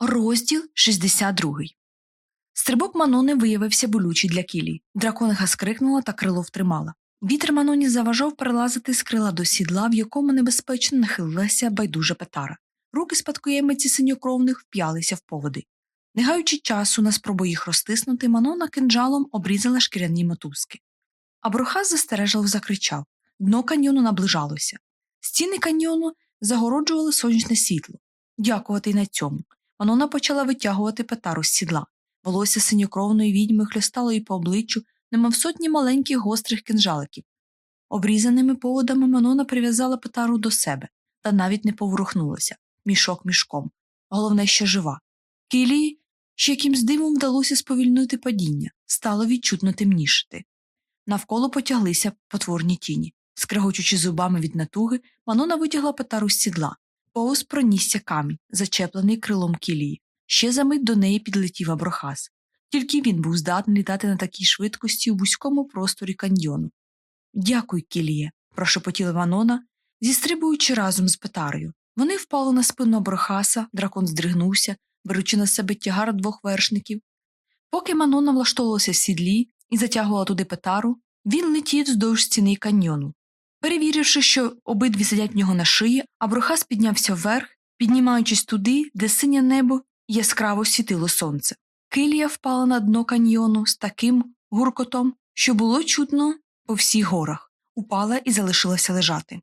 Розділ 62 Стрибок Манони виявився болючий для кілі. Дракониха скрикнула та крило втримала. Вітер Маноні заважав перелазити з крила до сідла, в якому небезпечно нахилилася байдужа петара. Руки спадкоємиці синьокровних вп'ялися в поводи. Не гаючи часу на спробу їх розтиснути, Манона кинджалом обрізала шкіряні мотузки. А Брохас застережливо закричав дно каньйону наближалося. Стіни каньйону загороджували сонячне світло. Дякувати й на цьому. Манона почала витягувати петару з сідла. Волосся синьокровної відьми хлюстало їй по обличчю, немов сотні маленьких гострих кинжаликів. Обрізаними поводами Манона прив'язала петару до себе та навіть не поворухнулася мішок мішком. Головне, що жива. Кілії, що якимсь дивом вдалося сповільнити падіння, стало відчутно темнішити. Навколо потяглися потворні тіні. Скрегочучи зубами від натуги, Манона витягла петару з сідла. Повз пронісся камінь, зачеплений крилом кілії. Ще за мить до неї підлетів Аброхас. Тільки він був здатний літати на такій швидкості у вузькому просторі каньйону. Дякуй, Кіліє, прошепотіла Манона, зістрибуючи разом з петарою. Вони впали на спину Аброхаса, дракон здригнувся, беручи на себе тягар двох вершників. Поки Манона влаштовувалася в сідлі і затягувала туди петару, він летів вздовж стіни каньйону. Перевіривши, що обидві сидять в нього на шиї, Аброхас піднявся вверх, піднімаючись туди, де синє небо яскраво світило сонце. Килія впала на дно каньйону з таким гуркотом, що було чутно по всіх горах, упала і залишилася лежати.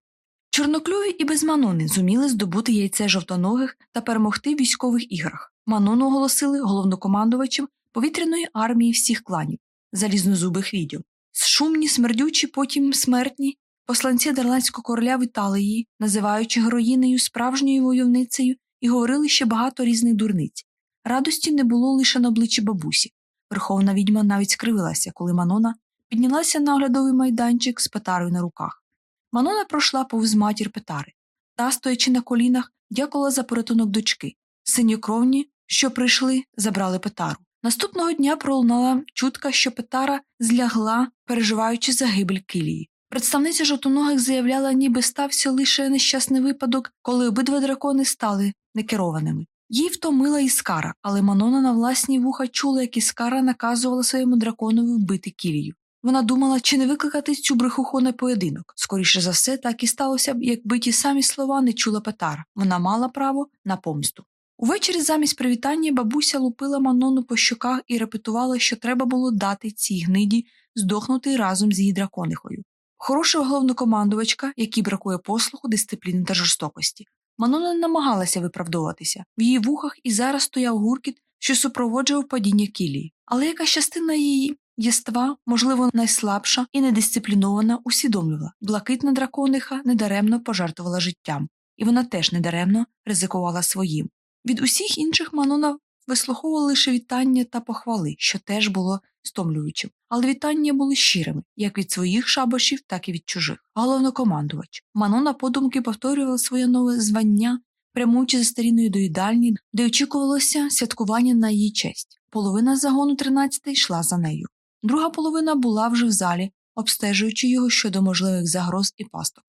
Чорноклюві і без Манони зуміли здобути яйце жовтоногих та перемогти в військових іграх. Манону оголосили головнокомандувачем повітряної армії всіх кланів, залізнозубих відділ. Шумні, смердючі, потім смертні, посланці Дарландського короля вітали її, називаючи героїнею справжньою войовницею, і говорили ще багато різних дурниць. Радості не було лише на обличчі бабусі. Верховна відьма навіть скривилася, коли Манона піднялася на оглядовий майданчик з петарою на руках. Манона пройшла повз матір петари. Та, стоячи на колінах, дякувала за порятунок дочки. Синьокровні, що прийшли, забрали петару. Наступного дня пролунала чутка, що петара злягла, переживаючи загибель килії. Представниця жовтоногих заявляла, ніби стався лише нещасний випадок, коли обидва дракони стали некерованими. Їй втомила іскара, але Манона на власні вуха чула, як іскара наказувала своєму драконові вбити кілію. Вона думала, чи не викликати цю брехуху на поєдинок. Скоріше за все, так і сталося б, якби ті самі слова не чула Петара. Вона мала право на помсту. Увечері замість привітання бабуся лупила Манону по щоках і репетувала, що треба було дати цій гниді здохнути разом з її драконихою. Хороша головнокомандувачка, якій бракує послуху, дисципліни та жорстокості. Манона не намагалася виправдовуватися. В її вухах і зараз стояв гуркіт, що супроводжував падіння кілії. Але якась частина її єства, можливо, найслабша і недисциплінована, усвідомлювала блакитна дракониха недаремно пожертвувала життям, і вона теж недаремно ризикувала своїм. Від усіх інших Манона вислуховувала лише вітання та похвали, що теж було стомлюючим, але вітання були щирими, як від своїх шабашів, так і від чужих. Головнокомандувач. Манона подумки повторювала своє нове звання, прямуючи за старіною до їдальні, де очікувалося святкування на її честь. Половина загону 13 йшла за нею. Друга половина була вже в залі, обстежуючи його щодо можливих загроз і пасток.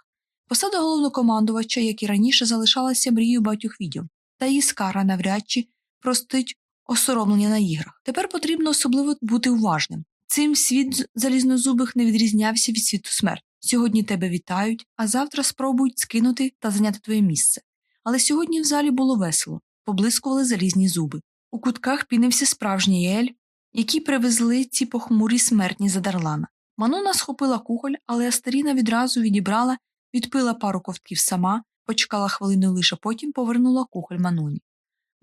Посада головнокомандувача, як і раніше, залишалася мрією багатьох відділ, та її скара навряд чи простить осоромлення на іграх. Тепер потрібно особливо бути уважним. Цим світ залізнозубих не відрізнявся від світу смерті. Сьогодні тебе вітають, а завтра спробують скинути та зайняти твоє місце. Але сьогодні в залі було весело, поблискували залізні зуби. У кутках пінився справжній ель, які привезли ці похмурі смертні за Дарлана. Манона схопила кухоль, але Астаріна відразу відібрала, відпила пару ковтків сама, почекала хвилину лише потім повернула кухоль Маноні.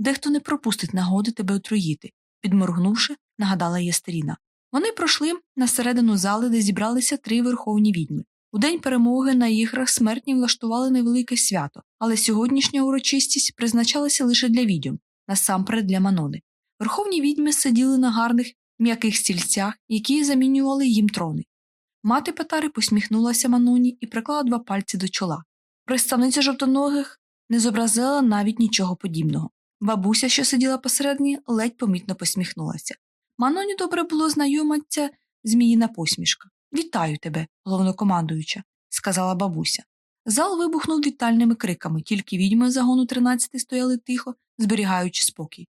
Дехто не пропустить нагоди тебе отруїти, підморгнувши, нагадала Єстеріна. Вони пройшли на середину зали, де зібралися три верховні відьми. У день перемоги на іграх смертні влаштували невелике свято, але сьогоднішня урочистість призначалася лише для відьом, насамперед для Манони. Верховні відьми сиділи на гарних м'яких стільцях, які замінювали їм трони. Мати Петари посміхнулася Маноні і приклала два пальці до чола. Представниця жовтоногих не зобразила навіть нічого подібного. Бабуся, що сиділа посередині, ледь помітно посміхнулася. Маноні добре було знайома ця зміїна посмішка. Вітаю тебе, головнокомандуюча, сказала бабуся. Зал вибухнув вітальними криками, тільки відьми загону 13 стояли тихо, зберігаючи спокій.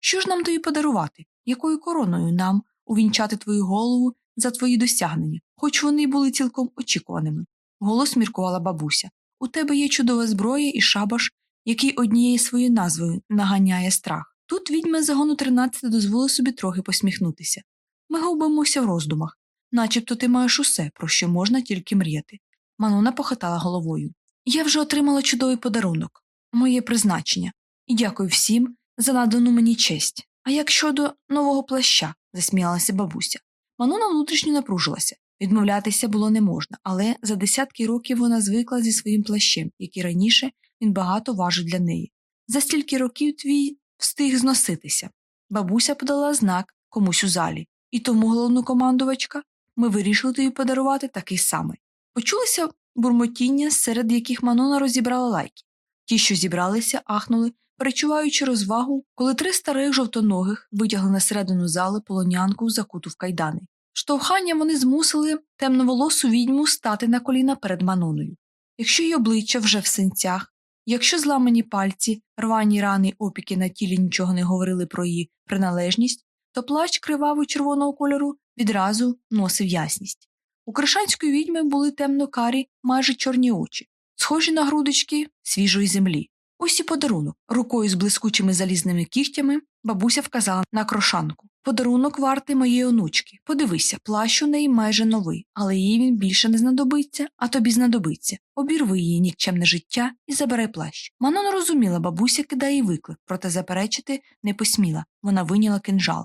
Що ж нам тобі подарувати? Якою короною нам увінчати твою голову за твої досягнення, хоч вони й були цілком очікуваними? Голос міркувала бабуся. У тебе є чудова зброя і шабаш, який однією своєю назвою наганяє страх. Тут відьми загону 13 дозволили собі трохи посміхнутися. Ми губимося в роздумах, начебто ти маєш усе, про що можна тільки мріяти. Манона похитала головою. Я вже отримала чудовий подарунок, моє призначення, і дякую всім за надану мені честь. А як щодо нового плаща, засміялася бабуся. Манона внутрішньо напружилася. Відмовлятися було не можна, але за десятки років вона звикла зі своїм плащем, який раніше він багато важив для неї. За стільки років твій встиг зноситися. Бабуся подала знак комусь у залі, і тому головнокомандувачка ми вирішили тобі подарувати такий самий. Почулися бурмотіння, серед яких Манона розібрала лайки. Ті, що зібралися, ахнули, перечуваючи розвагу, коли три старих жовтоногих витягли на середину зали полонянку закуту в кайдани. Штовханням вони змусили темноволосу відьму стати на коліна перед Маноною. Якщо й обличчя вже в синцях, якщо зламані пальці, рвані рани опіки на тілі нічого не говорили про її приналежність, то плащ криваво червоного кольору відразу носив ясність. У кришанської відьми були темно-карі, майже чорні очі, схожі на грудочки свіжої землі. Ось і подарунок. Рукою з блискучими залізними кігтями бабуся вказала на крошанку. Подарунок вартий моєї онучки. Подивися, плащ у неї майже новий, але їй він більше не знадобиться, а тобі знадобиться. Обірви її нікчемне життя і забирай плащ. Манон розуміла, бабуся кидає виклик, проте заперечити не посміла. Вона виняла кинжал.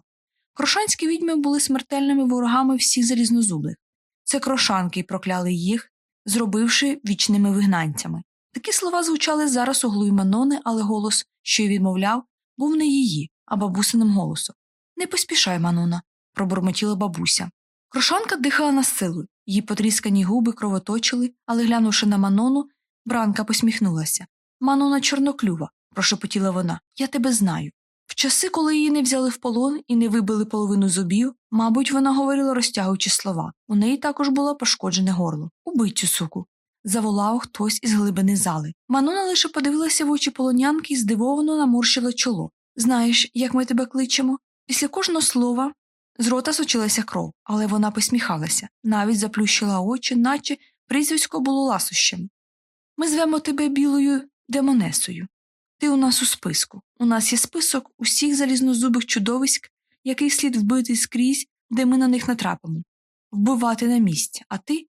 Крошанські відьми були смертельними ворогами всіх залізнозубих. Це крошанки прокляли їх, зробивши вічними вигнанцями. Такі слова звучали зараз у глуї Манони, але голос, що й відмовляв, був не її, а бабусиним голосом. Не поспішай, Манона, пробурмотіла бабуся. Крошанка дихала на силу, її потріскані губи кровоточили, але, глянувши на Манону, бранка посміхнулася. Манона чорноклюва, прошепотіла вона, я тебе знаю. В часи, коли її не взяли в полон і не вибили половину зубів, мабуть, вона говорила, розтягуючи слова. У неї також було пошкоджене горло. Убий цю суку. Заволав хтось із глибини зали. Манона лише подивилася в очі полонянки і здивовано наморщила чоло. Знаєш, як ми тебе кличемо? Після кожного слова з рота сочилася кров, але вона посміхалася, навіть заплющила очі, наче прізвисько було ласощем. Ми звемо тебе білою демонесою. Ти у нас у списку. У нас є список усіх залізнозубих чудовиськ, який слід вбити скрізь, де ми на них натрапимо, вбивати на місці, а ти.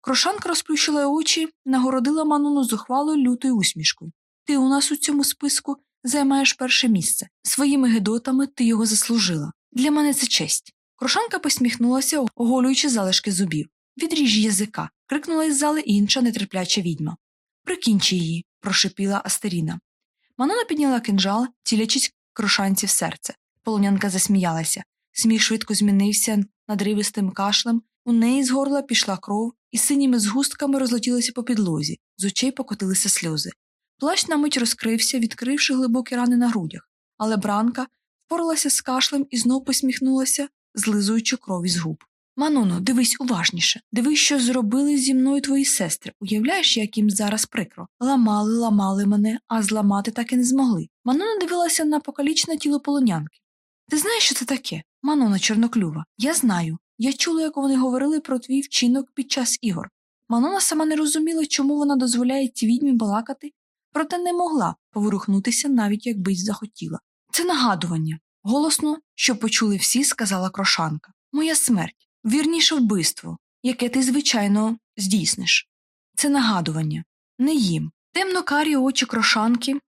Крошанка розплющила очі, нагородила Мануну зухвалою лютою усмішкою. Ти у нас у цьому списку займаєш перше місце. Своїми гидотами ти його заслужила. Для мене це честь. Крошанка посміхнулася, оголюючи залишки зубів. Відріж язика. крикнула із зали інша нетерпляча відьма. Прикінчи її, прошепіла Астеріна. Манона підняла кинджал, цілячись крошанці в серце. Полонянка засміялася. Сміх швидко змінився надривистим кашлем, у неї з горла пішла кров і синіми згустками розлетілася по підлозі, з очей покотилися сльози. Плащ на мить розкрився, відкривши глибокі рани на грудях, але бранка впоралася з кашлем і знов посміхнулася, злизуючи кров із губ. Маноно, дивись уважніше, дивись, що зробили зі мною твої сестри. Уявляєш, як їм зараз прикро. Ламали, ламали мене, а зламати так і не змогли. Манона дивилася на покалічне тіло полонянки. Ти знаєш, що це таке? Манона чорноклюва. Я знаю. Я чула, як вони говорили про твій вчинок під час ігор. Манона сама не розуміла, чому вона дозволяє цій відьмі балакати, проте не могла поворухнутися, навіть якби й захотіла. Це нагадування. Голосно, що почули всі, сказала крошанка. Моя смерть, вірніше вбивство, яке ти, звичайно, здійсниш. Це нагадування, не їм. Темно карі очі крошанки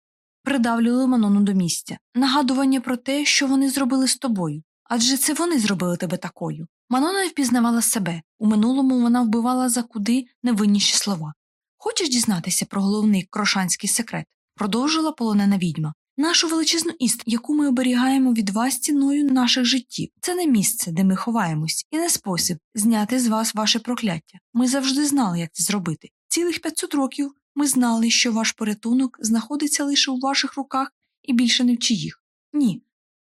придавлювали Манону до місця, нагадування про те, що вони зробили з тобою. Адже це вони зробили тебе такою. Манона впізнавала себе у минулому вона вбивала за куди невинніші слова. Хочеш дізнатися про головний крошанський секрет? продовжила полонена відьма. Нашу величезну іст, яку ми оберігаємо від вас ціною наших життів. Це не місце, де ми ховаємось, і не спосіб зняти з вас ваше прокляття. Ми завжди знали, як це зробити. Цілих 500 років ми знали, що ваш порятунок знаходиться лише у ваших руках і більше не в чиїх. Ні.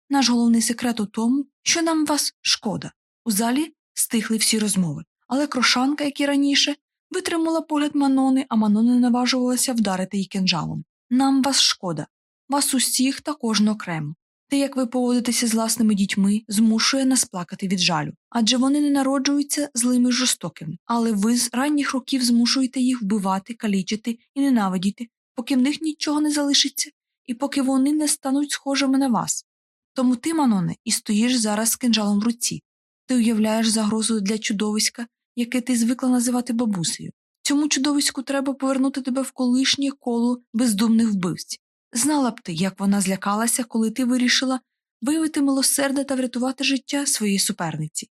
Наш головний секрет у тому, що нам вас шкода. У залі стихли всі розмови, але крошанка, як і раніше, витримала погляд Манони, а Манона наважувалася вдарити її кинжалом. Нам вас шкода, вас усіх та кожного окремо. Те, як ви поводитеся з власними дітьми, змушує нас плакати від жалю, адже вони не народжуються злими жорстокими, але ви з ранніх років змушуєте їх вбивати, калічити і ненавидіти, поки в них нічого не залишиться, і поки вони не стануть схожими на вас. Тому ти, Маноне, і стоїш зараз з кинджалом в руці. Ти уявляєш загрозу для чудовиська, яке ти звикла називати бабусею. Цьому чудовиську треба повернути тебе в колишнє коло бездумних вбивць. Знала б ти, як вона злякалася, коли ти вирішила виявити милосердя та врятувати життя своєї суперниці.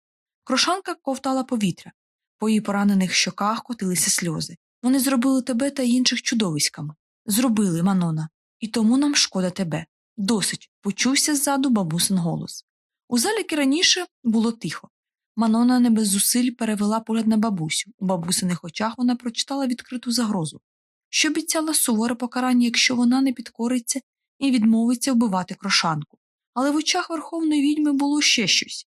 Крошанка ковтала повітря, по її поранених щоках котилися сльози. Вони зробили тебе та інших чудовиськами. Зробили, Манона, і тому нам шкода тебе. Досить, почувся ззаду бабусин голос. У залі, як і раніше, було тихо. Манона не без зусиль перевела погляд на бабусю. У бабусиних очах вона прочитала відкриту загрозу, що обіцяла суворе покарання, якщо вона не підкориться і відмовиться вбивати крошанку. Але в очах верховної відьми було ще щось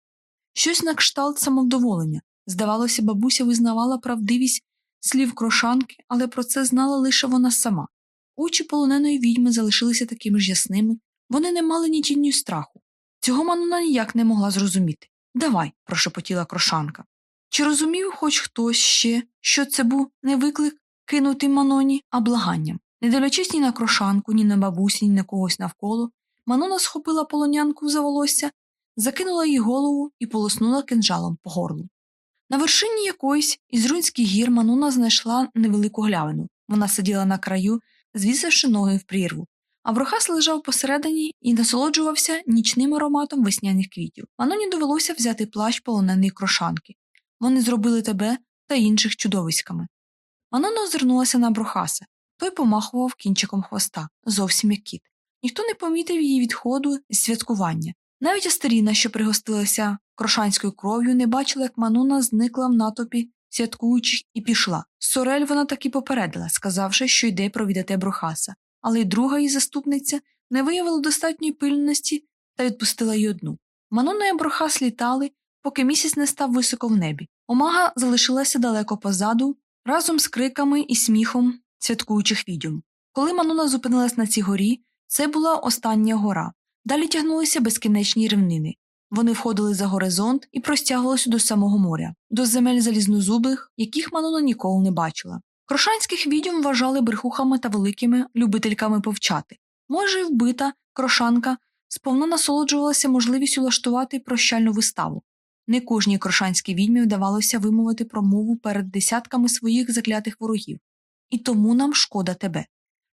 щось на кшталт самовдоволення. Здавалося, бабуся визнавала правдивість слів крошанки, але про це знала лише вона сама. Очі полоненої відьми залишилися такими ж ясними, вони не мали ні тінню страху. Цього Манона ніяк не могла зрозуміти. Давай, прошепотіла крошанка. Чи розумів хоч хтось ще, що це був не виклик кинути Маноні, а благанням? Не дивлячись ні на крошанку, ні на бабусі, ні на когось навколо, Манона схопила полонянку за волосся, закинула їй голову і полоснула кинджалом по горлу. На вершині якоїсь із рунських гір Манона знайшла невелику глявину. Вона сиділа на краю, звісивши ноги в прірву, а Брохас лежав посередині і насолоджувався нічним ароматом весняних квітів. Маноні довелося взяти плащ полоненої крошанки. Вони зробили тебе та інших чудовиськами. Манона озирнулася на Брохаса. Той помахував кінчиком хвоста, зовсім як кіт. Ніхто не помітив її відходу з святкування. Навіть Астеріна, що пригостилася крошанською кров'ю, не бачила, як Манона зникла в натопі святкуючих і пішла. Сорель вона таки попередила, сказавши, що йде провідати Брохаса але й друга її заступниця не виявила достатньої пильності та відпустила й одну. Манона і Брохас літали, поки місяць не став високо в небі. Омага залишилася далеко позаду, разом з криками і сміхом святкуючих відьом. Коли Манона зупинилась на цій горі, це була остання гора. Далі тягнулися безкінечні рівнини. Вони входили за горизонт і простягувалися до самого моря, до земель залізнозубих, яких Манона ніколи не бачила. Крошанських відьом вважали брехухами та великими любительками повчати. Може, й вбита крошанка сповна насолоджувалася можливістю влаштувати прощальну виставу. Не кожній крошанській відьмі вдавалося вимовити промову перед десятками своїх заклятих ворогів. І тому нам шкода тебе.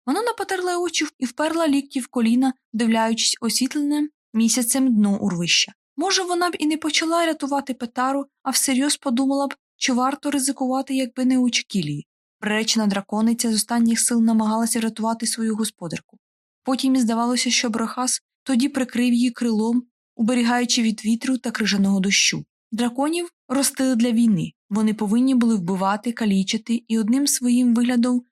Вона напотерла очі і вперла лікті в коліна, вдивляючись освітленим місяцем дно урвища. Може, вона б і не почала рятувати петару, а всерйоз подумала б, чи варто ризикувати, якби не у Чекілії. Приречена дракониця з останніх сил намагалася рятувати свою господарку. Потім і здавалося, що Брахас тоді прикрив її крилом, уберігаючи від вітру та крижаного дощу. Драконів ростили для війни, вони повинні були вбивати, калічити і одним своїм виглядом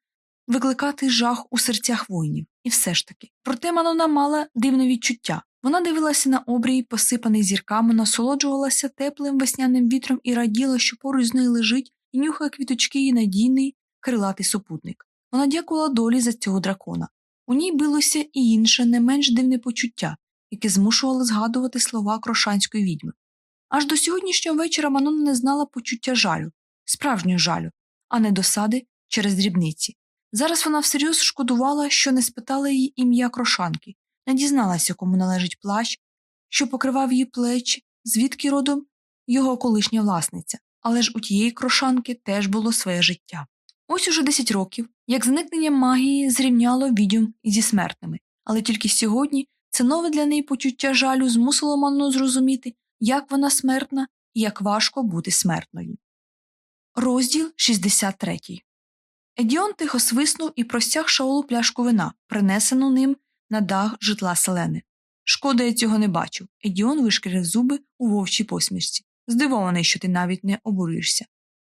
викликати жах у серцях воїнів. І все ж таки. Проте Манона мала дивне відчуття. Вона дивилася на обрій, посипаний зірками, насолоджувалася теплим весняним вітром і раділа, що поруч з нею лежить і нюхає квіточки її надійний крилатий супутник. Вона дякувала долі за цього дракона. У ній билося і інше, не менш дивне почуття, яке змушувало згадувати слова крошанської відьми. Аж до сьогоднішнього вечора Манона не знала почуття жалю, справжнього жалю, а не досади через дрібниці. Зараз вона всерйоз шкодувала, що не спитала її ім'я крошанки, не дізналася, кому належить плащ, що покривав її плечі, звідки родом його колишня власниця, але ж у тієї крошанки теж було своє життя. Ось уже 10 років, як зникнення магії зрівняло відьом зі смертними, але тільки сьогодні це нове для неї почуття жалю змусило Манну зрозуміти, як вона смертна і як важко бути смертною. Розділ 63 Едіон тихо свиснув і простяг Шаолу пляшку вина, принесену ним на дах житла селени. Шкода, я цього не бачив. Едіон вишкірив зуби у вовчій посмішці. Здивований, що ти навіть не обурюєшся.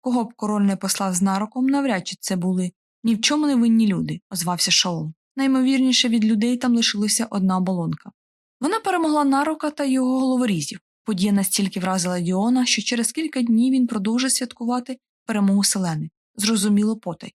Кого б король не послав з нароком, навряд чи це були ні в чому не винні люди, озвався Шаол. Наймовірніше від людей там лишилася одна оболонка. Вона перемогла нарока та його головорізів. Подія настільки вразила Діона, що через кілька днів він продовжить святкувати перемогу селени. Зрозуміло потай.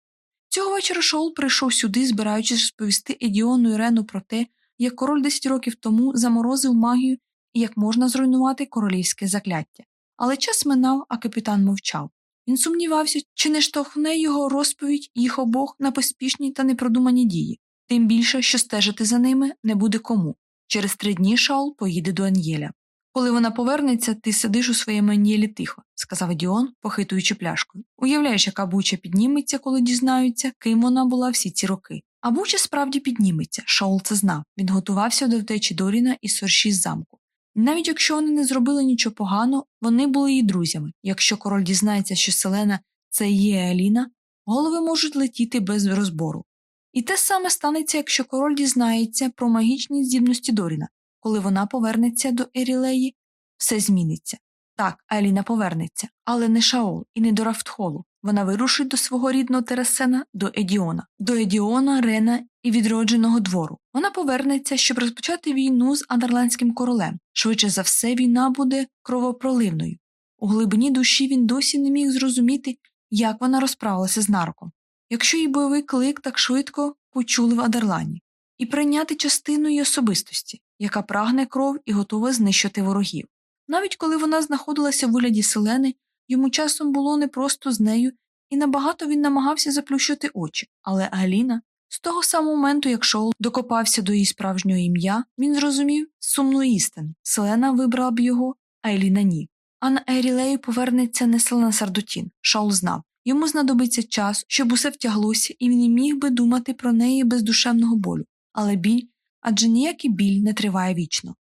Цього вечора Шаол прийшов сюди, збираючись розповісти Едіону і Рену про те, як король 10 років тому заморозив магію і як можна зруйнувати королівське закляття. Але час минав, а капітан мовчав. Він сумнівався, чи не штовхне його розповідь їх обох на поспішні та непродумані дії, тим більше, що стежити за ними не буде кому. Через три дні Шаул поїде до Ан'єля. Коли вона повернеться, ти сидиш у своєму Ан'єлі тихо, сказав Діон, похитуючи пляшкою. Уявляєш, яка буча підніметься, коли дізнаються, ким вона була всі ці роки. А буча справді підніметься. Шаул це знав. Він готувався до втечі Доріна і сорші з замку. Навіть якщо вони не зробили нічого поганого, вони були її друзями. Якщо король дізнається, що Селена це є Аліна, голови можуть летіти без розбору. І те саме станеться, якщо король дізнається про магічні здібності Доріна. Коли вона повернеться до Ерілеї, все зміниться. Так, Аліна повернеться, але не Шаол і не до Рафтхолу. Вона вирушить до свого рідного Тересена, до Едіона, до Едіона, Рена і відродженого двору. Вона повернеться, щоб розпочати війну з Адерландським королем. Швидше за все, війна буде кровопроливною. У глибині душі він досі не міг зрозуміти, як вона розправилася з нарком, якщо її бойовий клик так швидко почули в Адерлані, і прийняти частину її особистості, яка прагне кров і готова знищити ворогів. Навіть коли вона знаходилася в вигляді селени, йому часом було непросто з нею, і набагато він намагався заплющити очі, але Галіна, з того самого моменту, як Шоул докопався до її справжнього ім'я, він зрозумів сумну істину Селена вибрала б його, а Еліна ні. А на Ерілею повернеться не Селена Сардутін. Шаул знав. Йому знадобиться час, щоб усе втяглося, і він не міг би думати про неї без душевного болю. Але біль адже ніякий біль не триває вічно.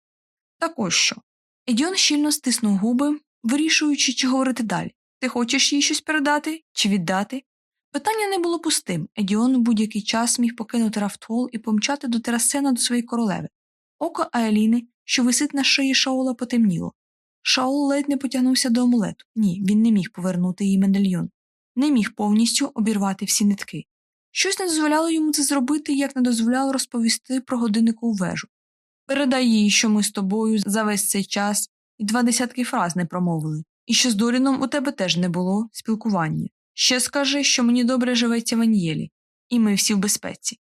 Так ось що. Едіон щільно стиснув губи, вирішуючи, чи говорити далі. Ти хочеш їй щось передати чи віддати? Питання не було пустим. Едіон у будь-який час міг покинути Рафтхол і помчати до Терасена до своєї королеви. Око Аеліни, що висить на шиї Шаула, потемніло. Шаул ледь не потягнувся до амулету. Ні, він не міг повернути їй медальйон, не міг повністю обірвати всі нитки. Щось не дозволяло йому це зробити, як не дозволяло розповісти про годиннику вежу. Передай їй, що ми з тобою за весь цей час і два десятки фраз не промовили, і що з Доріном у тебе теж не було спілкування. Ще скажи, що мені добре живеться в Аньєлі, і ми всі в безпеці.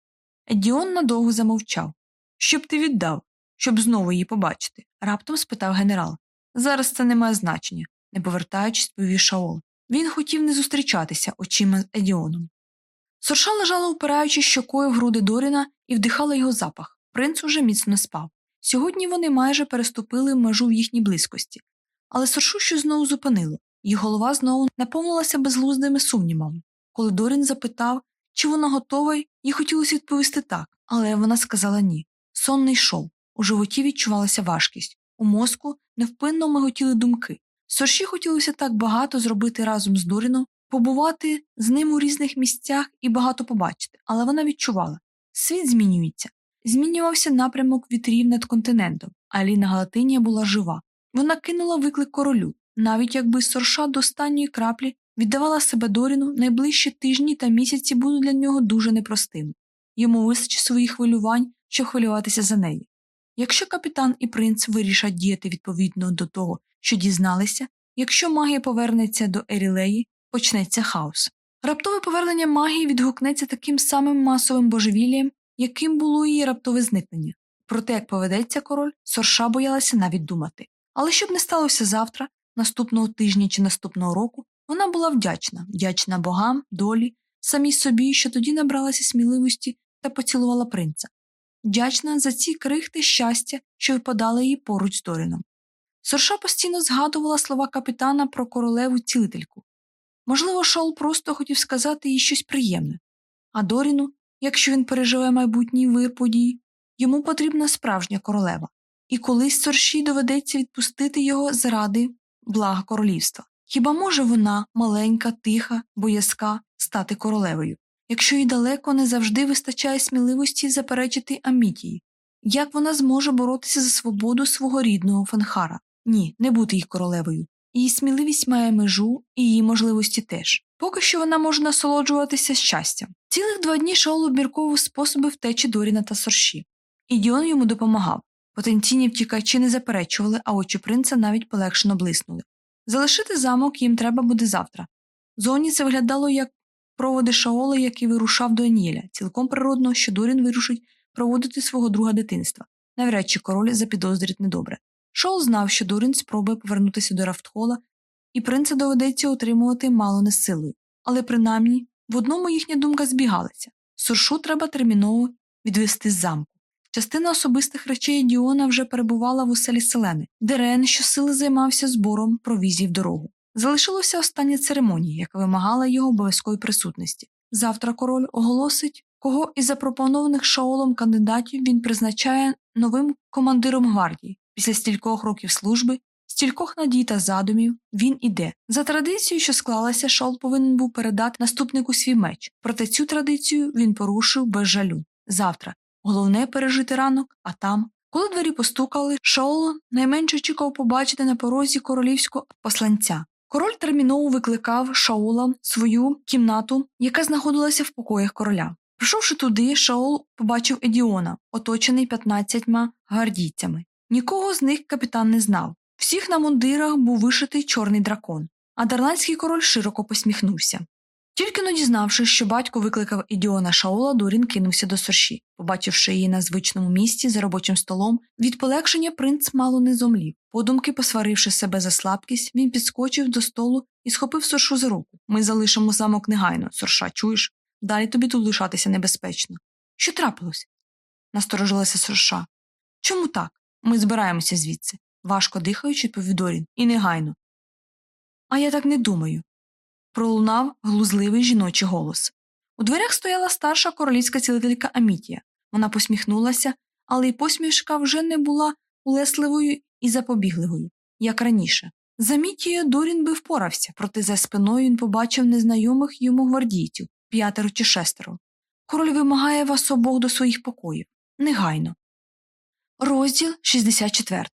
Едіон надовго замовчав. Щоб ти віддав, щоб знову її побачити? раптом спитав генерал. Зараз це не має значення, не повертаючись, повів Шаол. Він хотів не зустрічатися очима з Едіоном. Сорша лежала, упираючи щокою в груди Доріна і вдихала його запах. Принц уже міцно спав. Сьогодні вони майже переступили межу в їхній близькості, але Соршу щось знову зупинило, її голова знову наповнилася безглуздими сумнівами. Коли Дорін запитав, чи вона готова, їй хотілося відповісти так, але вона сказала ні. Сон не йшов. У животі відчувалася важкість, у мозку невпинно миготіли думки. Сорші хотілося так багато зробити разом з Доріном, побувати з ним у різних місцях і багато побачити, але вона відчувала світ змінюється. Змінювався напрямок вітрів над континентом, а Ліна Галатинія була жива. Вона кинула виклик королю, навіть якби сорша до останньої краплі віддавала себе Доріну, найближчі тижні та місяці будуть для нього дуже непростими. Йому вистачить своїх хвилювань, щоб хвилюватися за неї. Якщо капітан і принц вирішать діяти відповідно до того, що дізналися, якщо магія повернеться до Ерілеї, почнеться хаос. Раптове повернення магії відгукнеться таким самим масовим божевіллям, яким було її раптове зникнення. Про те, як поведеться король, сорша боялася навіть думати. Але щоб не сталося завтра, наступного тижня чи наступного року, вона була вдячна, вдячна богам, долі, самій собі, що тоді набралася сміливості та поцілувала принца, вдячна за ці крихти щастя, що випадали їй поруч з Доріном. Сорша постійно згадувала слова капітана про королеву цілительку. Можливо, Шол просто хотів сказати їй щось приємне, а Доріну, якщо він переживе майбутній вир подій, йому потрібна справжня королева, і колись сорші доведеться відпустити його заради блага королівства. Хіба може вона, маленька, тиха, боязка, стати королевою, якщо їй далеко не завжди вистачає сміливості заперечити амітії? Як вона зможе боротися за свободу свого рідного фанхара? Ні, не бути їх королевою. Її сміливість має межу, і її можливості теж. Поки що вона може насолоджуватися щастям. Цілих два дні Шоул обмірковував способи втечі Доріна та сорші. Ідіон йому допомагав. Потенційні втікачі не заперечували, а очі принца навіть полегшено блиснули. Залишити замок їм треба буде завтра. Зовні це виглядало як проводи Шаола, який вирушав до Анієля, цілком природно, що Дорін вирушить проводити свого друга дитинства. навряд чи король запідозрить недобре. Шоул знав, що Дорін спробує повернутися до Рафтхола, і принца доведеться утримувати мало не силою. Але принаймні в одному їхня думка збігалася Суршу треба терміново відвести з замку. Частина особистих речей Діона вже перебувала в оселі Селени, де Рен щосили займався збором провізії в дорогу. Залишилася остання церемонія, яка вимагала його обов'язкової присутності. Завтра король оголосить, кого із запропонованих Шаолом кандидатів він призначає новим командиром гвардії. Після стількох років служби, стількох надій та задумів він іде. За традицією, що склалася, Шаол повинен був передати наступнику свій меч. Проте цю традицію він порушив без жалю. Завтра головне пережити ранок, а там. Коли двері постукали, Шаол найменше очікував побачити на порозі королівського посланця. Король терміново викликав Шаула свою кімнату, яка знаходилася в покоях короля. Прийшовши туди, Шаул побачив Едіона, оточений 15 гвардійцями. Нікого з них капітан не знав. Всіх на мундирах був вишитий чорний дракон, а дарландський король широко посміхнувся. Тільки но дізнавшись, що батько викликав Ідіона Шаула, Дорін кинувся до сорші. Побачивши її на звичному місці за робочим столом, від полегшення принц мало не зомлів. Подумки, посваривши себе за слабкість, він підскочив до столу і схопив соршу за руку. Ми залишимо замок негайно, сорша, чуєш? Далі тобі тут лишатися небезпечно. Що трапилось? насторожилася сорша. Чому так? Ми збираємося звідси, важко дихаючи, відповів Дорін, і негайно. А я так не думаю. Пролунав глузливий жіночий голос. У дверях стояла старша королівська цілителька Амітія. Вона посміхнулася, але й посмішка вже не була улесливою і запобігливою, як раніше. За Мітією Дорін би впорався, проте за спиною він побачив незнайомих йому гвардійців п'ятеро чи шестеро. Король вимагає вас обох до своїх покоїв. Негайно. Розділ 64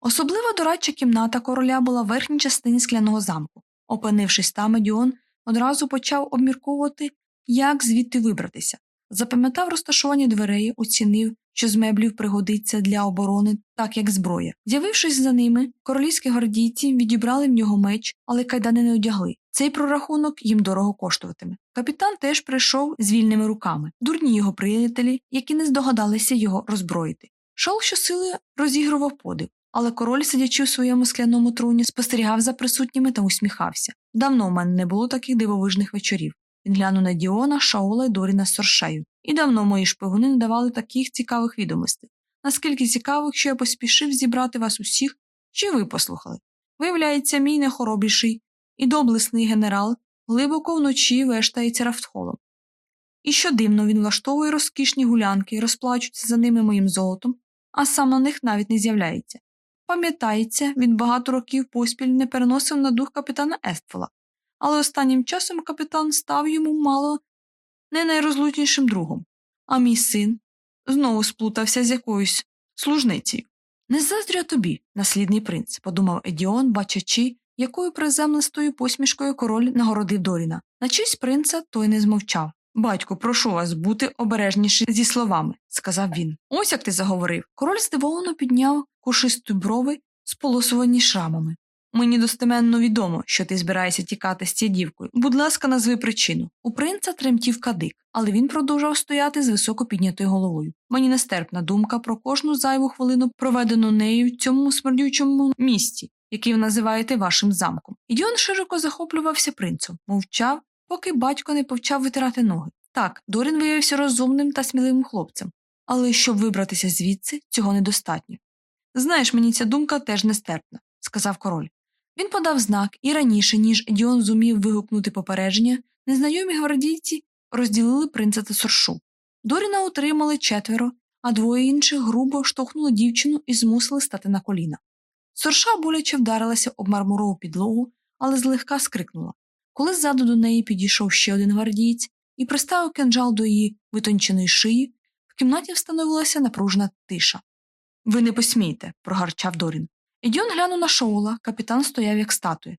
Особливо дорадча кімната короля була в верхній частині скляного замку. Опинившись там, Медіон одразу почав обмірковувати, як звідти вибратися. Запам'ятав розташування дверей, оцінив, що з меблів пригодиться для оборони, так як зброя. З'явившись за ними, королівські гвардійці відібрали в нього меч, але кайдани не одягли. Цей прорахунок їм дорого коштуватиме. Капітан теж прийшов з вільними руками, дурні його приятелі, які не здогадалися його роззброїти. Шол щосили розігрував подив, але король, сидячи в своєму скляному труні, спостерігав за присутніми та усміхався. Давно в мене не було таких дивовижних вечорів. Він глянув на Діона, Шаола й Доріна з Соршею. І давно мої шпигуни не давали таких цікавих відомостей. Наскільки цікавих, що я поспішив зібрати вас усіх, чи ви послухали. Виявляється, мій нехоробріший і доблесний генерал глибоко вночі вештається рафтхолом. І що дивно, він влаштовує розкішні гулянки і розплачується за ними моїм золотом, а сам на них навіть не з'являється. Пам'ятається, він багато років поспіль не переносив на дух капітана Естфола, але останнім часом капітан став йому мало не найрозлучнішим другом, а мій син знову сплутався з якоюсь служницею. Не заздрю тобі, наслідний принц, подумав Едіон, бачачи, якою приземлистою посмішкою король нагородив Доріна. На честь принца той не змовчав. Батько, прошу вас бути обережніші зі словами, сказав він. Ось як ти заговорив. Король здивовано підняв кушисті брови, сполосувані шрамами. Мені достеменно відомо, що ти збираєшся тікати з цією дівкою. Будь ласка, назви причину. У принца тремтів кадик, але він продовжував стояти з високо піднятою головою. Мені нестерпна думка про кожну зайву хвилину, проведену нею в цьому смердючому місці, який ви називаєте вашим замком. Ідіон широко захоплювався принцем, мовчав, поки батько не повчав витирати ноги. Так, Дорін виявився розумним та сміливим хлопцем, але щоб вибратися звідси, цього недостатньо. Знаєш, мені ця думка теж нестерпна, сказав король. Він подав знак, і раніше, ніж Едіон зумів вигукнути попередження, незнайомі гвардійці розділили принца та соршу. Доріна утримали четверо, а двоє інших грубо штовхнули дівчину і змусили стати на коліна. Сорша боляче вдарилася об мармурову підлогу, але злегка скрикнула. Коли ззаду до неї підійшов ще один гвардієць і приставив кинджал до її витонченої шиї, в кімнаті встановилася напружена тиша. Ви не посмійте, прогарчав Дорін. Ідіон глянув на Шоула, капітан стояв як статуя.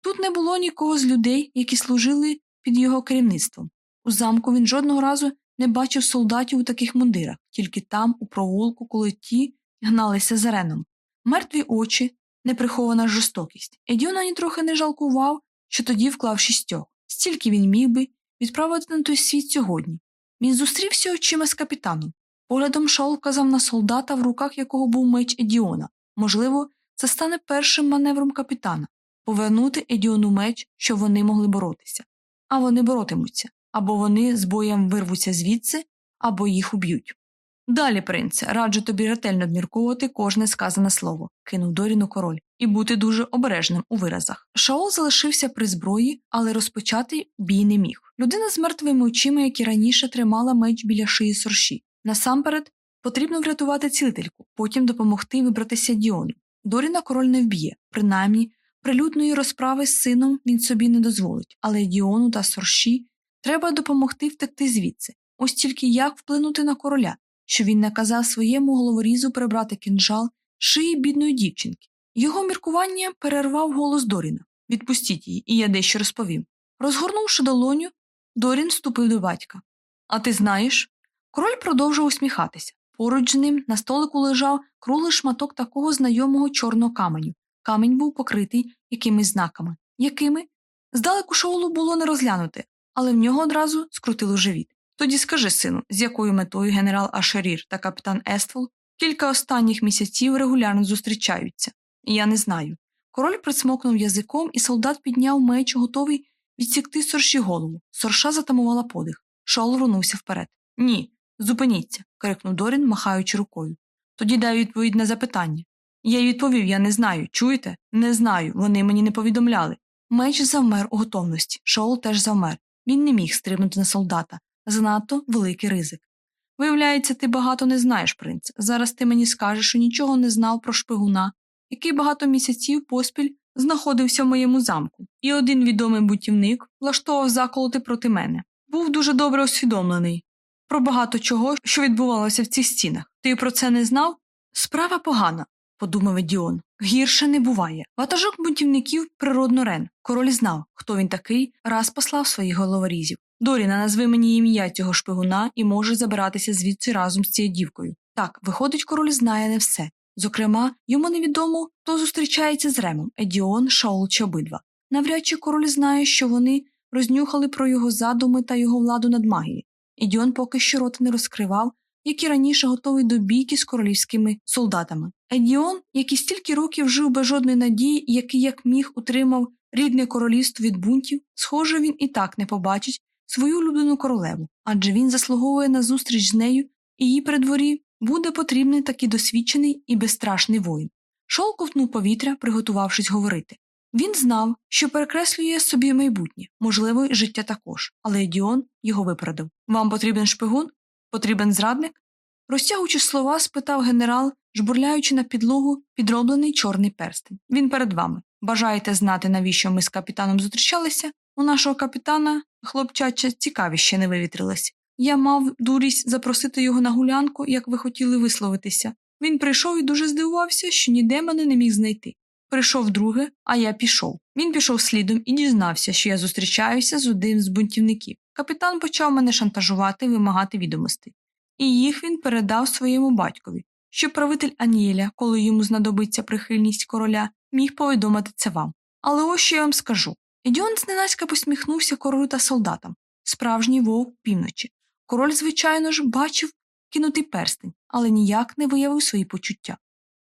Тут не було нікого з людей, які служили під його керівництвом. У замку він жодного разу не бачив солдатів у таких мундирах, тільки там, у провулку, коли ті гналися за реном. Мертві очі, неприхована жорстокість. Едіон ані трохи не жалкував, що тоді вклав шістьох. Стільки він міг би відправити на той світ сьогодні. Він зустрівся очима з капітаном. Поглядом Шаол вказав на солдата, в руках якого був меч Едіона. Можливо, це стане першим маневром капітана повернути Едіону меч, щоб вони могли боротися. А вони боротимуться або вони з боєм вирвуться звідси, або їх уб'ють. Далі, принце, раджу тобі ретельно обмірковувати кожне сказане слово, кинув Доріну король, і бути дуже обережним у виразах. Шаол залишився при зброї, але розпочати бій не міг. Людина з мертвими очима, як і раніше тримала меч біля шиї Сорші. Насамперед, потрібно врятувати цілительку, потім допомогти вибратися Діону. Доріна король не вб'є, принаймні, прилюдної розправи з сином він собі не дозволить, але Діону та сорші треба допомогти втекти звідси. Ось тільки як вплинути на короля що він наказав своєму головорізу прибрати кинжал шиї бідної дівчинки. Його міркування перервав голос Доріна Відпустіть її, і я дещо розповім. Розгорнувши долоню, Дорін вступив до батька. А ти знаєш? Король продовжував усміхатися. Поруч з ним на столику лежав круглий шматок такого знайомого чорного каменю. Камінь був покритий якимись знаками. Якими? Здалеку шоулу було не розглянути, але в нього одразу скрутило живіт. Тоді скажи, сину, з якою метою генерал Ашерір та капітан Ествол кілька останніх місяців регулярно зустрічаються. Я не знаю. Король присмокнув язиком, і солдат підняв меч, готовий відсікти сорші голову. Сорша затамувала подих. Шол рунувся вперед. Ні, зупиніться. крикнув Дорін, махаючи рукою. Тоді дай відповідь на запитання. Я й відповів я не знаю. Чуєте? Не знаю. Вони мені не повідомляли. Меч завмер у готовності. Шоул теж завмер. Він не міг стрибнути на солдата, занадто великий ризик. Виявляється, ти багато не знаєш, принц. Зараз ти мені скажеш, що нічого не знав про шпигуна, який багато місяців поспіль знаходився в моєму замку, і один відомий бутівник влаштовував заколоти проти мене. Був дуже добре усвідомлений про багато чого, що відбувалося в цих стінах. Ти про це не знав? Справа погана, подумав Едіон. Гірше не буває. Ватажок бунтівників природно рен. Король знав, хто він такий, раз послав своїх головорізів. Доріна, назви мені ім'я цього шпигуна і може забиратися звідси разом з цією дівкою. Так, виходить, король знає не все. Зокрема, йому невідомо, хто зустрічається з Ремом Едіон, Шаул чи обидва. Навряд чи король знає, що вони рознюхали про його задуми та його владу над магією. Едіон поки що рота не розкривав, як і раніше готовий до бійки з королівськими солдатами. Едіон, який стільки років жив без жодної надії, який як міг утримав рідне королівство від бунтів, схоже, він і так не побачить свою улюблену королеву, адже він заслуговує на зустріч з нею, і їй при дворі буде потрібний такий досвідчений і безстрашний воїн. Шол ковтнув повітря, приготувавшись говорити. Він знав, що перекреслює собі майбутнє, можливо, і життя також, але Едіон його виправдав. Вам потрібен шпигун? Потрібен зрадник? Розтягуючи слова, спитав генерал, жбурляючи на підлогу підроблений чорний перстень. Він перед вами. Бажаєте знати, навіщо ми з капітаном зустрічалися? У нашого капітана хлопчача цікаві ще не вивітрилась. Я мав дурість запросити його на гулянку, як ви хотіли висловитися. Він прийшов і дуже здивувався, що ніде мене не міг знайти. Прийшов друге, а я пішов. Він пішов слідом і дізнався, що я зустрічаюся з одним з бунтівників. Капітан почав мене шантажувати, вимагати відомостей. І їх він передав своєму батькові, що правитель Анієля, коли йому знадобиться прихильність короля, міг повідомити це вам. Але ось що я вам скажу Ідіон зненацька посміхнувся королю та солдатам. Справжній вовк півночі. Король, звичайно ж, бачив кинутий перстень, але ніяк не виявив свої почуття.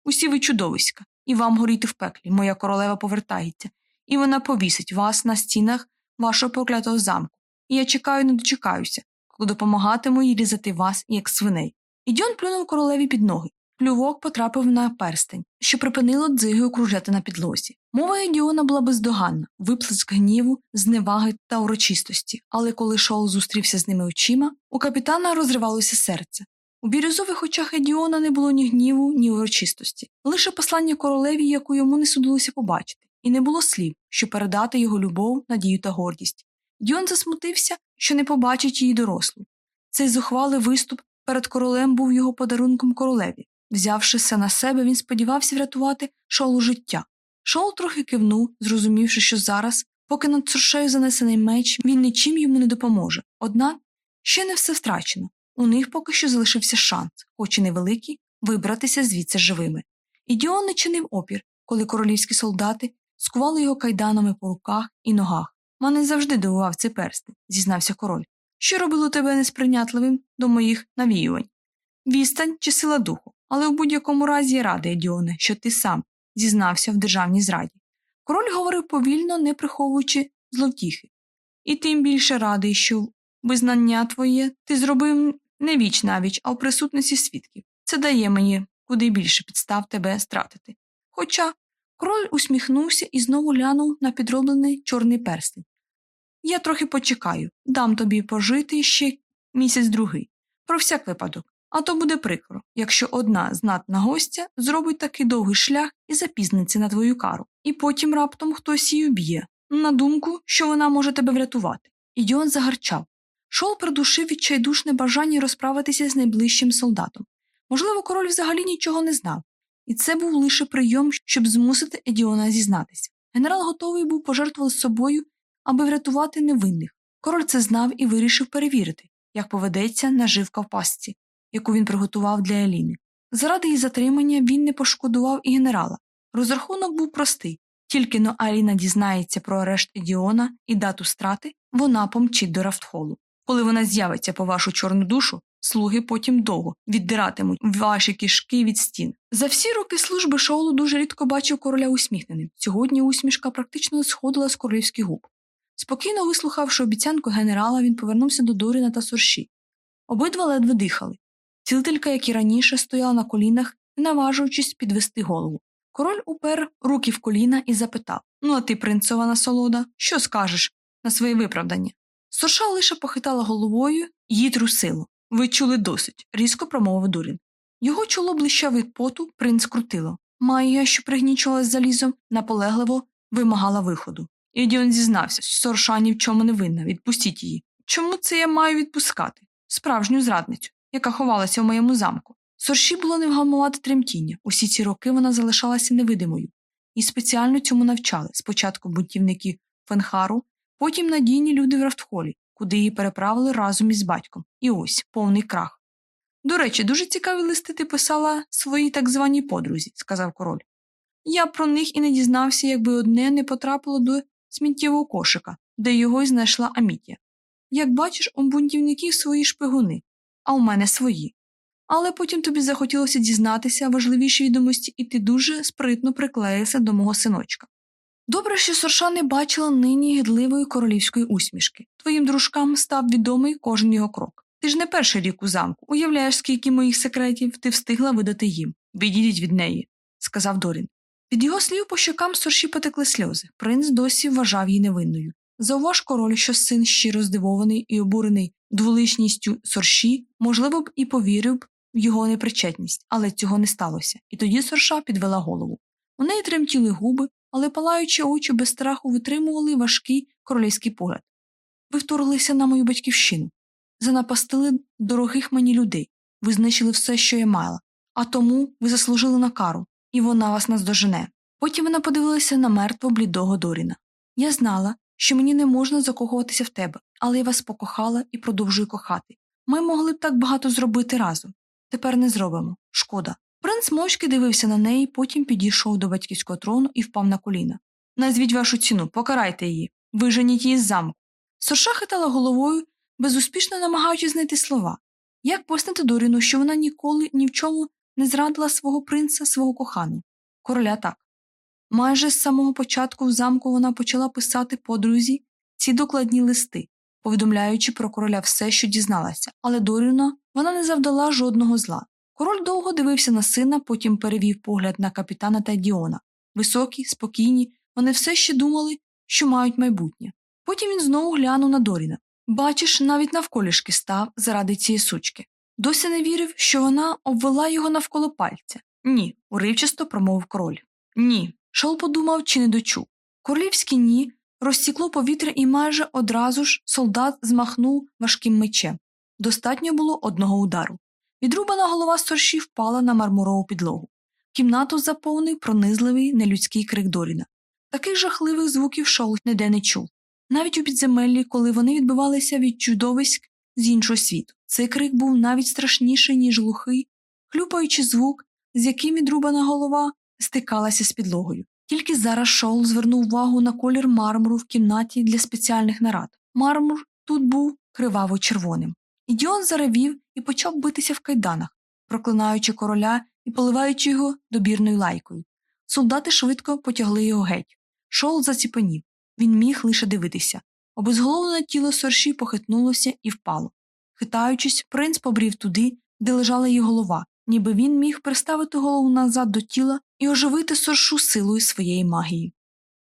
Усі ви чудовиська, і вам горіти в пеклі. Моя королева повертається, і вона повісить вас на стінах вашого проклятого замку. І я чекаю, не дочекаюся, коли допомагатиму їй різати вас, як свиней. Ідіон плюнув королеві під ноги. Плювок потрапив на перстень, що припинило дзиги кружляти на підлозі. Мова Едіона була бездоганна, виплеск гніву, зневаги та урочистості, але коли Шоу зустрівся з ними очима, у капітана розривалося серце. У бірюзових очах Едіона не було ні гніву, ні урочистості, лише послання королеві, яку йому не судилося побачити, і не було слів, щоб передати його любов, надію та гордість. Діон засмутився, що не побачить її дорослу. Цей зухвалий виступ перед королем був його подарунком королеві. Взявши все на себе, він сподівався врятувати шолу життя. Шол трохи кивнув, зрозумівши, що зараз, поки над сушею занесений меч, він нічим йому не допоможе. Однак ще не все втрачено. У них поки що залишився шанс, хоч і невеликий, вибратися звідси живими. Ідіон не чинив опір, коли королівські солдати скували його кайданами по руках і ногах. Мене завжди дивував цей перстень, зізнався король. Що робило тебе несприйнятливим до моїх навіювань? відстань чи сила духу, але в будь-якому разі радий, Діоне, що ти сам зізнався в державній зраді. Король говорив повільно, не приховуючи зловтіхи. І тим більше радий, що визнання твоє ти зробив не віч навіч, а в присутності свідків. Це дає мені куди більше підстав тебе стратити. Хоча король усміхнувся і знову глянув на підроблений чорний перстень. Я трохи почекаю, дам тобі пожити ще місяць другий, про всяк випадок. А то буде прикро, якщо одна знатна гостя зробить такий довгий шлях і запізниться на твою кару, і потім раптом хтось її уб'є, на думку, що вона може тебе врятувати. Ідіон загарчав. Шол придушив відчайдушне бажання розправитися з найближчим солдатом. Можливо, король взагалі нічого не знав, і це був лише прийом, щоб змусити Едіона зізнатися. Генерал готовий був пожертвувати собою, аби врятувати невинних. Король це знав і вирішив перевірити, як поведеться наживка в пастці, яку він приготував для Еліни. Заради її затримання він не пошкодував і генерала. Розрахунок був простий тільки но Аліна дізнається про арешт Едіона і дату страти, вона помчить до Рафтхолу. Коли вона з'явиться по вашу чорну душу, слуги потім довго віддиратимуть ваші кишки від стін. За всі роки служби Шоулу дуже рідко бачив короля усміхненим. Сьогодні усмішка практично сходила з королівських губ. Спокійно вислухавши обіцянку генерала, він повернувся до Доріна та Сорші. Обидва ледве дихали. Цілителька, як і раніше, стояла на колінах, не наважуючись підвести голову. Король упер руки в коліна і запитав Ну, а ти, принцова насолода, що скажеш на своє виправдання? Сорша лише похитала головою її трусило. Ви чули досить, різко промовив Дурін. Його чоло блищав від поту, принц крутило. Майя, що пригнічувалась залізом, наполегливо вимагала виходу. Ідіон зізнався, що Сорша ні в чому не винна, відпустіть її. Чому це я маю відпускати? Справжню зрадницю, яка ховалася в моєму замку. Сорші було не вгамувати тремтіння. Усі ці роки вона залишалася невидимою. І спеціально цьому навчали спочатку бунтівники Фенхару, потім надійні люди в Рафтхолі, куди її переправили разом із батьком. І ось повний крах. До речі, дуже цікаві листи ти писала своїй так званій подрузі, сказав король. Я про них і не дізнався, якби одне не потрапило до сміттєвого кошика, де його й знайшла Амітія. Як бачиш, у бунтівників свої шпигуни, а у мене свої. Але потім тобі захотілося дізнатися важливіші відомості, і ти дуже спритно приклеївся до мого синочка. Добре, що Сорша не бачила нині гідливої королівської усмішки. Твоїм дружкам став відомий кожен його крок. Ти ж не перший рік у замку. Уявляєш, скільки моїх секретів ти встигла видати їм. Відійдіть від неї, сказав Дорін. Від його слів по щокам Сорші потекли сльози. Принц досі вважав її невинною. Зауваж король, що син щиро здивований і обурений дволичністю Сорші, можливо б і повірив б в його непричетність, але цього не сталося, і тоді Сорша підвела голову. У неї тремтіли губи, але палаючі очі без страху витримували важкий королівський погляд. Ви вторглися на мою батьківщину, занапастили дорогих мені людей, ви знищили все, що я мала, а тому ви заслужили на кару, і вона вас наздожене. Потім вона подивилася на мертво блідого Доріна. Я знала, що мені не можна закохуватися в тебе, але я вас покохала і продовжую кохати. Ми могли б так багато зробити разом. Тепер не зробимо. Шкода. Принц мовчки дивився на неї, потім підійшов до батьківського трону і впав на коліна. Назвіть вашу ціну, покарайте її, виженіть її з замку. Сорша хитала головою, безуспішно намагаючись знайти слова. Як пояснити Доріну, що вона ніколи ні в чому не зрадила свого принца, свого коханого? Короля так. Майже з самого початку в замку вона почала писати подрузі ці докладні листи, повідомляючи про короля все, що дізналася, але Доріна вона не завдала жодного зла. Король довго дивився на сина, потім перевів погляд на капітана та Діона. Високі, спокійні, вони все ще думали, що мають майбутнє. Потім він знову глянув на Доріна. Бачиш, навіть навколішки став заради цієї сучки. Досі не вірив, що вона обвела його навколо пальця. Ні, уривчасто промовив король. Ні. Шол подумав чи не дочув. Королівське ні розсікло повітря і майже одразу ж солдат змахнув важким мечем. Достатньо було одного удару. Відрубана голова сторші впала на мармурову підлогу. Кімнату заповнив пронизливий нелюдський крик Доріна. Таких жахливих звуків Шол ніде не чув. Навіть у підземеллі, коли вони відбивалися від чудовиськ з іншого світу. Цей крик був навіть страшніший, ніж глухий, хлюпаючи звук, з яким відрубана голова стикалася з підлогою. Тільки зараз Шоул звернув увагу на колір мармуру в кімнаті для спеціальних нарад. Мармур тут був криваво червоним. Ідіон заревів і почав битися в кайданах. проклинаючи короля і поливаючи його добірною лайкою. Солдати швидко потягли його геть. Шоул заціпенів. Він міг лише дивитися. Обезголовлене тіло сорші похитнулося і впало. Хитаючись, принц побрів туди, де лежала її голова, ніби він міг приставити голову назад до тіла і оживити соршу силою своєї магії.